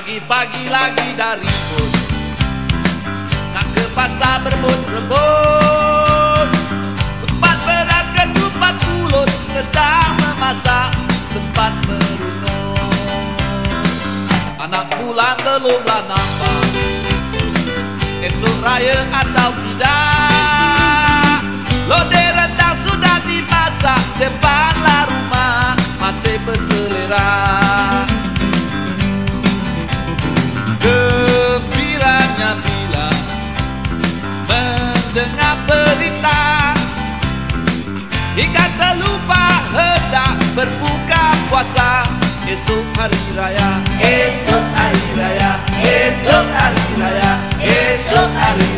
Pagi-pagi lagi dari pun Nak ke pasar berebut-rebut Bulan belumlah nampak Esok raya atau tidak Lode rendang sudah dimasak Depanlah rumah masih berselera. Gembiranya bila mendengar berita Hingga terlupa hendak berbuka puasa Esok hari raya Esok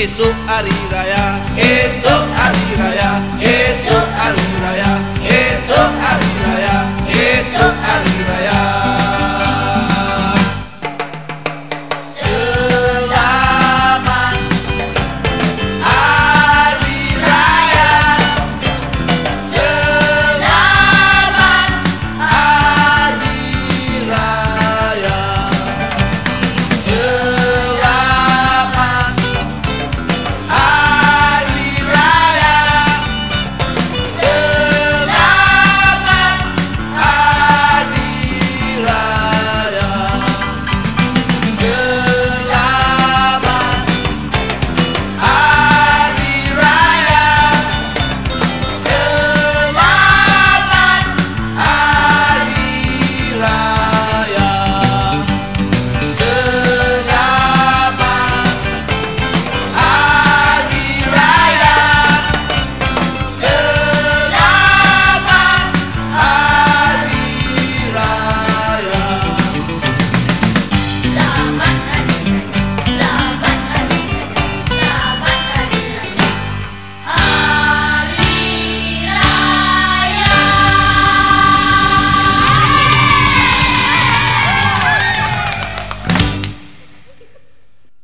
Esok hari